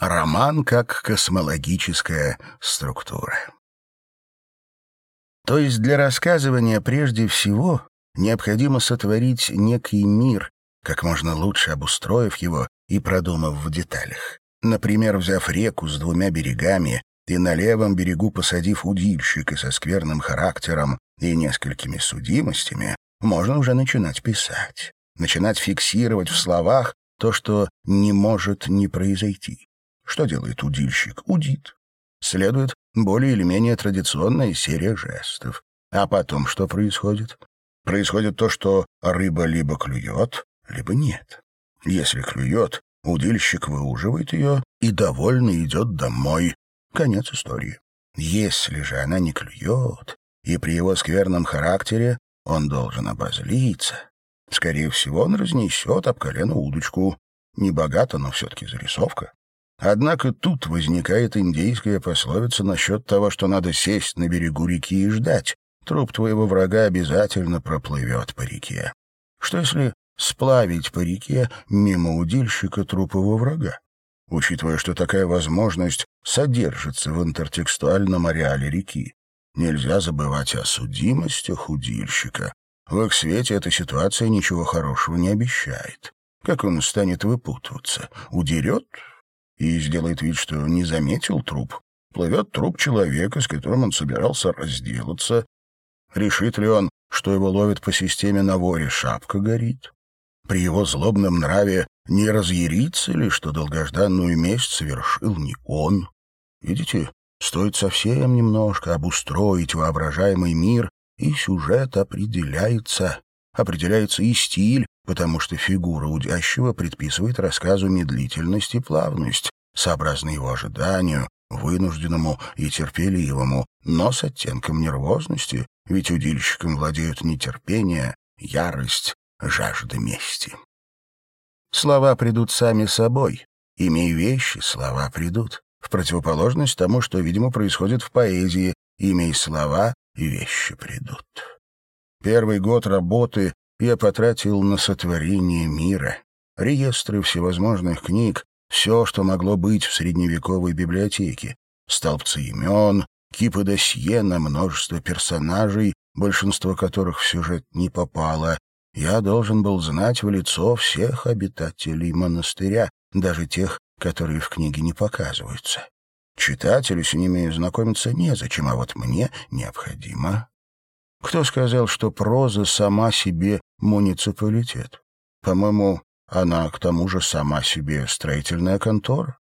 Роман как космологическая структура. То есть для рассказывания прежде всего необходимо сотворить некий мир, как можно лучше обустроив его и продумав в деталях. Например, взяв реку с двумя берегами и на левом берегу посадив удильщика со скверным характером и несколькими судимостями, можно уже начинать писать, начинать фиксировать в словах то, что не может не произойти. Что делает удильщик? Удит. Следует более или менее традиционная серия жестов. А потом что происходит? Происходит то, что рыба либо клюет, либо нет. Если клюет, удильщик выуживает ее и довольно идет домой. Конец истории. Если же она не клюет, и при его скверном характере он должен обозлиться, скорее всего, он разнесет об колено удочку. Небогато, но все-таки зарисовка. Однако тут возникает индейская пословица насчет того, что надо сесть на берегу реки и ждать. Труп твоего врага обязательно проплывет по реке. Что если сплавить по реке мимо удильщика труп его врага? Учитывая, что такая возможность содержится в интертекстуальном ареале реки, нельзя забывать о судимостях удильщика. В их свете эта ситуация ничего хорошего не обещает. Как он станет выпутываться? Удерет и сделает вид, что не заметил труп. Плывет труп человека, с которым он собирался разделаться. Решит ли он, что его ловят по системе «на воре шапка горит»? При его злобном нраве не разъярится ли, что долгожданную месть совершил не он? Видите, стоит совсем немножко обустроить воображаемый мир, и сюжет определяется. Определяется и стиль, потому что фигура удящего предписывает рассказу медлительность и плавность, сообразно его ожиданию, вынужденному и терпеливому, но с оттенком нервозности, ведь удильщиком владеют нетерпение, ярость, жажда мести. Слова придут сами собой. Имей вещи, слова придут. В противоположность тому, что, видимо, происходит в поэзии. Имей слова, вещи придут. Первый год работы я потратил на сотворение мира. Реестры всевозможных книг, все, что могло быть в средневековой библиотеке. Столбцы имен, кипы досье на множество персонажей, большинство которых в сюжет не попало. Я должен был знать в лицо всех обитателей монастыря, даже тех, которые в книге не показываются. Читателю с ними знакомиться незачем, а вот мне необходимо. Кто сказал, что проза сама себе муниципалитет? По-моему, она к тому же сама себе строительная контора.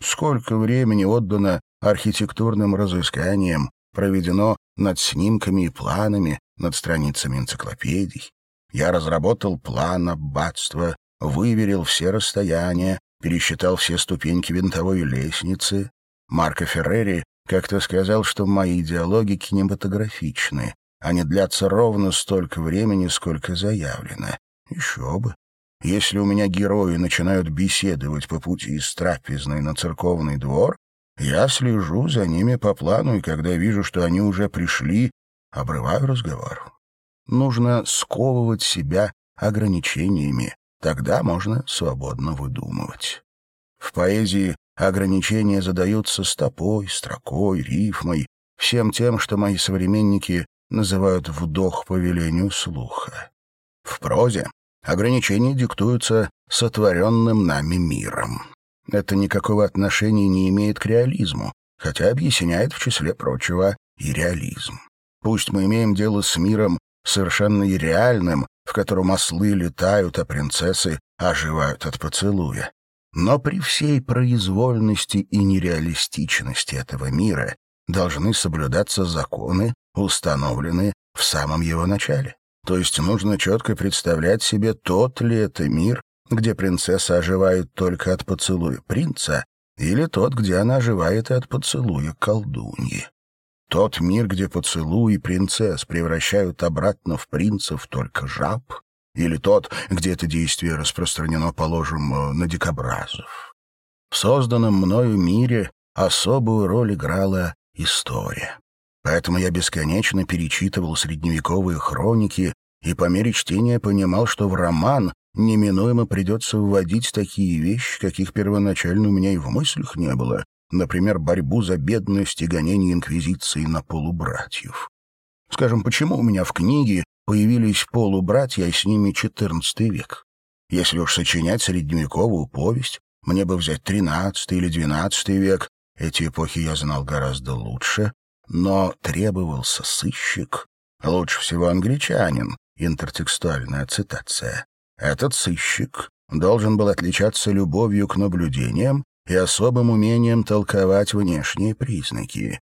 Сколько времени отдано архитектурным разысканиям, проведено над снимками и планами, над страницами энциклопедий. Я разработал план аббатства, выверил все расстояния, пересчитал все ступеньки винтовой лестницы. Марко Феррери как-то сказал, что мои диалоги кинематографичны. Они длятся ровно столько времени, сколько заявлено. Еще бы. Если у меня герои начинают беседовать по пути из трапезной на церковный двор, я слежу за ними по плану, и когда вижу, что они уже пришли, обрываю разговор. Нужно сковывать себя ограничениями, тогда можно свободно выдумывать. В поэзии ограничения задаются стопой, строкой, рифмой, всем тем, что мои современники называют «вдох по велению слуха». В прозе ограничения диктуются сотворенным нами миром. Это никакого отношения не имеет к реализму, хотя объясняет, в числе прочего, и реализм. Пусть мы имеем дело с миром совершенно реальным, в котором ослы летают, а принцессы оживают от поцелуя. Но при всей произвольности и нереалистичности этого мира должны соблюдаться законы, установленные в самом его начале. То есть нужно четко представлять себе, тот ли это мир, где принцесса оживает только от поцелуя принца, или тот, где она оживает и от поцелуя колдуньи. Тот мир, где поцелуи принцесс превращают обратно в принцев только жаб, или тот, где это действие распространено, положим, на дикобразов. В созданном мною мире особую роль играла история. Поэтому я бесконечно перечитывал средневековые хроники и по мере чтения понимал, что в роман неминуемо придется вводить такие вещи, каких первоначально у меня и в мыслях не было, например, борьбу за бедность и гонение инквизиции на полубратьев. Скажем, почему у меня в книге появились полубратья, и с ними XIV век? Если уж сочинять средневековую повесть, мне бы взять XIII или XII век, эти эпохи я знал гораздо лучше, но требовался сыщик, лучше всего англичанин, интертекстуальная цитация. Этот сыщик должен был отличаться любовью к наблюдениям и особым умением толковать внешние признаки.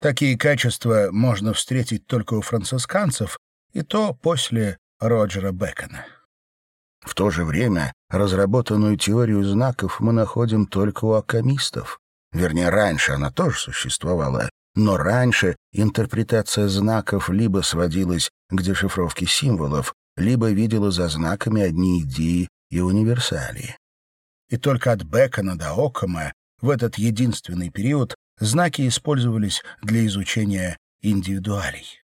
Такие качества можно встретить только у францисканцев, и то после Роджера Бекона. В то же время разработанную теорию знаков мы находим только у акамистов. Вернее, раньше она тоже существовала, но раньше интерпретация знаков либо сводилась к дешифровке символов, либо видела за знаками одни идеи и универсалии. И только от Бекона до Оккома в этот единственный период знаки использовались для изучения индивидуалей.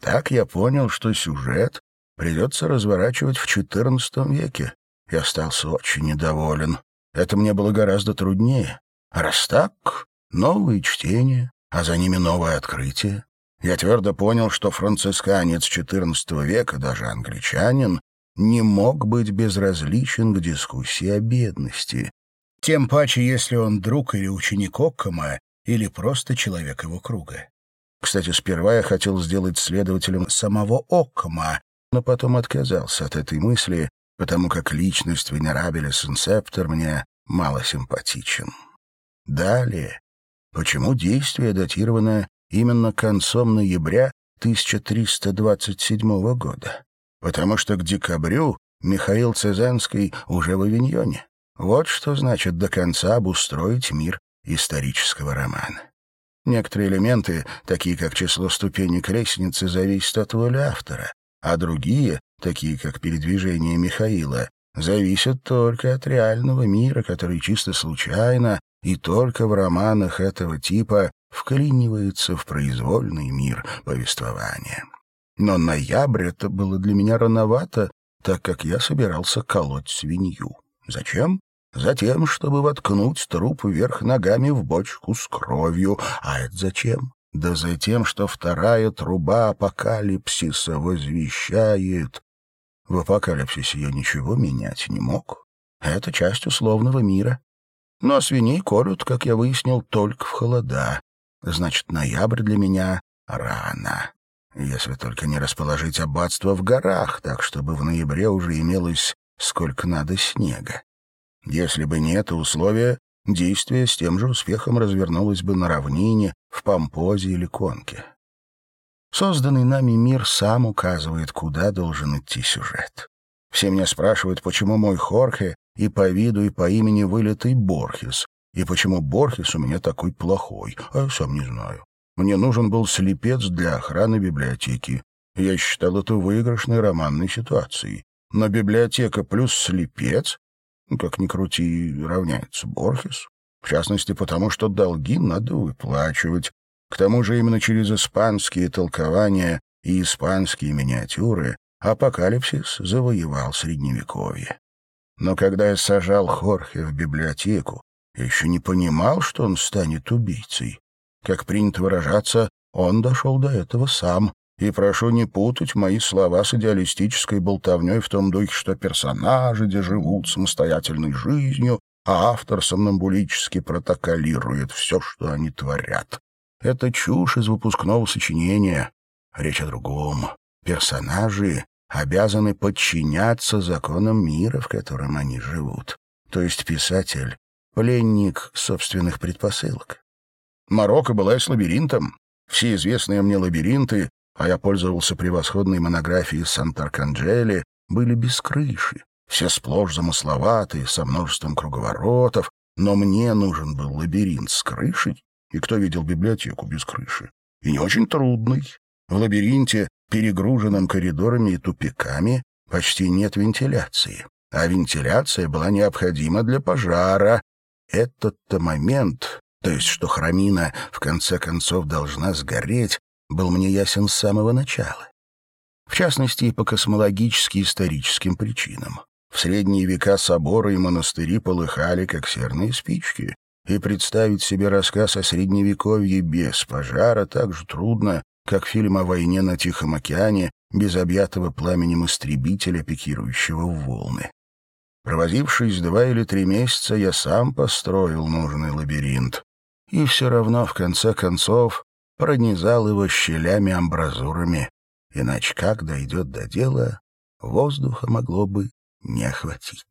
Так я понял, что сюжет придется разворачивать в XIV веке, и остался очень недоволен. Это мне было гораздо труднее. А раз так, новые чтения, а за ними новое открытие. Я твердо понял, что францисканец XIV века, даже англичанин, не мог быть безразличен к дискуссии о бедности. Тем паче, если он друг или ученик Оккома, или просто человек его круга. Кстати, сперва я хотел сделать следователем самого Оккома, но потом отказался от этой мысли, потому как личность Венерабеля Сенсептор мне мало симпатичен. Далее. Почему действие датировано именно концом ноября 1327 года? Потому что к декабрю Михаил Цезанский уже в Авиньоне. Вот что значит до конца обустроить мир исторического романа. Некоторые элементы, такие как число ступенек лестницы, зависят от воли автора, а другие, такие как передвижение Михаила, зависят только от реального мира, который чисто случайно и только в романах этого типа вклинивается в произвольный мир повествования. Но ноябрь это было для меня рановато, так как я собирался колоть свинью. Зачем? Затем, чтобы воткнуть труп вверх ногами в бочку с кровью. А это зачем? Да затем, что вторая труба апокалипсиса возвещает. В апокалипсисе я ничего менять не мог. Это часть условного мира. Но свиней колют, как я выяснил, только в холода. Значит, ноябрь для меня рано. Если только не расположить аббатство в горах, так чтобы в ноябре уже имелось сколько надо снега. Если бы не это условие, действие с тем же успехом развернулось бы на равнине, в Помпозе или Конке. Созданный нами мир сам указывает, куда должен идти сюжет. Все меня спрашивают, почему мой Хорхе и по виду, и по имени вылитый Борхес, и почему Борхес у меня такой плохой, а я сам не знаю. Мне нужен был слепец для охраны библиотеки. Я считал это выигрышной романной ситуацией. Но библиотека плюс слепец как ни крути, равняется Борхес. В частности, потому что долги надо выплачивать. К тому же именно через испанские толкования и испанские миниатюры апокалипсис завоевал Средневековье. Но когда я сажал Хорхе в библиотеку, я еще не понимал, что он станет убийцей. Как принято выражаться, он дошел до этого сам, и прошу не путать мои слова с идеалистической болтовней в том духе, что персонажи где живут самостоятельной жизнью, а автор сомнамбулически протоколирует все, что они творят. Это чушь из выпускного сочинения. Речь о другом. Персонажи обязаны подчиняться законам мира, в котором они живут. То есть писатель — пленник собственных предпосылок. Марокко была с лабиринтом. Все известные мне лабиринты а я пользовался превосходной монографией Сантарканджели, были без крыши, все сплошь замысловатые, со множеством круговоротов, но мне нужен был лабиринт с крышей, и кто видел библиотеку без крыши? И не очень трудный. В лабиринте, перегруженном коридорами и тупиками, почти нет вентиляции, а вентиляция была необходима для пожара. Этот-то момент, то есть что храмина в конце концов должна сгореть, был мне ясен с самого начала. В частности, и по космологически-историческим причинам. В средние века соборы и монастыри полыхали, как серные спички, и представить себе рассказ о Средневековье без пожара так же трудно, как фильм о войне на Тихом океане без объятого пламенем истребителя, пикирующего в волны. Провозившись два или три месяца, я сам построил нужный лабиринт. И все равно, в конце концов, пронизал его щелями-амбразурами. Иначе как дойдет до дела, воздуха могло бы не охватить.